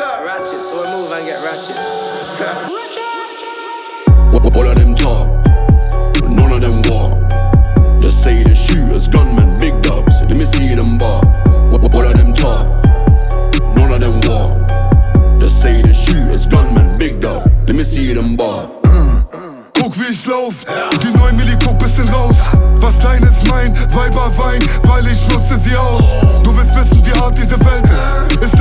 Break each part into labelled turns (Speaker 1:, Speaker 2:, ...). Speaker 1: Ratchet, so I move and get ratchet. All of them talk,
Speaker 2: none of them walk. Just say the shooters, gunmen, big dogs. Let me see them bar. All of them talk, none of them walk. Just
Speaker 3: say the shooters, gunmen, big dog. Let me see them bar. Guck wie ich lauf, die 9 Milli guck bisschen raus Was dein ist mein, Weiber wein, weil ich nutze sie aus Du willst wissen wie hart diese Welt ist Ist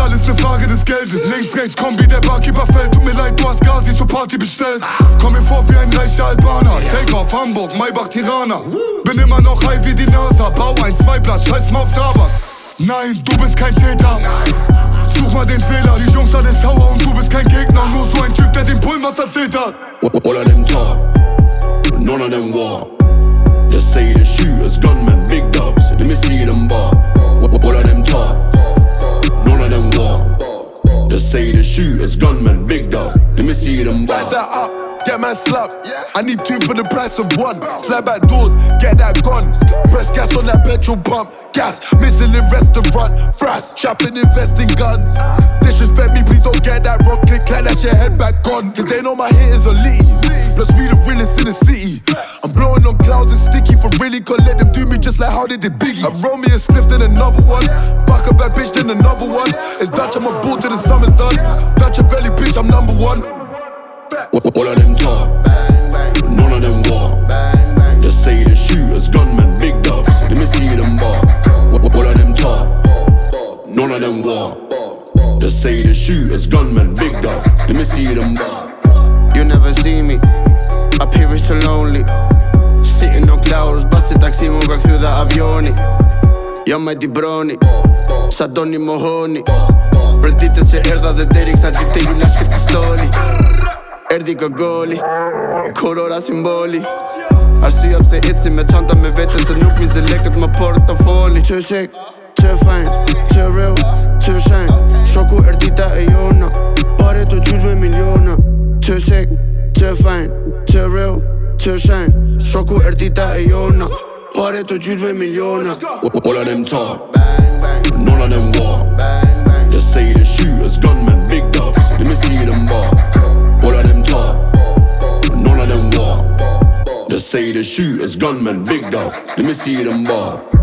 Speaker 3: Links, rechts, Kombi, der Barkeeper fällt Tut mir leid, du hast Gazi zur Party bestellt Komm mir vor wie ein reicher Albaner Take off, Hamburg, Maybach, Tirana Bin immer noch high wie die NASA Bau ein zwei Blatt, scheiß mal auf Tabak Nein, du bist kein Täter Such mal den Fehler, die Jungs alles Hauer Und du bist kein Gegner, nur so ein Typ, der den Pullen was erzählt hat All of them talk,
Speaker 2: none of them walk They say the shooters, gunmen, big dogs Let me see them bar.
Speaker 4: see them up, get man slap. I need two for the price of one. Slide back doors, get that gun. Press gas on that petrol pump. Gas, Michelin restaurant. Frass, Chopping, investing guns. Uh. Disrespect me, please don't get that wrong. Click, clap, that's your head back on. Cause they know my hitters are litty. Plus, we the realest in the city. I'm blowing on clouds and sticky for really. Can't let them do me just like how they did Biggie. I roll me a spliff, then another one. Buck up that bitch, then another one. It's Dutch, I'm a bull till the summer's done. Dutch a belly, bitch, I'm number one. back All of them talk None of them
Speaker 2: walk They say the shooters, gunmen, big dogs Let me see them bark All of them talk None of them walk They say the shooters, gunmen,
Speaker 1: big dogs Let me see them bark You never see me I perish so lonely Sitting on clouds bus taksi mu nga këthu dhe avioni Jam me di broni Sa do mohoni Për se erda erdha dhe deri Kësa ditë e ju lashkët Ka goli Korora simboli A shi ap se itzi me qanta me vetën Se nuk miz e leket me portafoli Të shik, të fajn, të real, të shan Shoku ertita e jona Pare të gjyld me miliona Të shik, të fajn, të real, të shan Shoku ertita e jona Pare të gjyld me miliona All of them talk
Speaker 2: None of walk They say the shoe shooter's gunman Say the shooters, gunmen, big dog. Let me see them ball.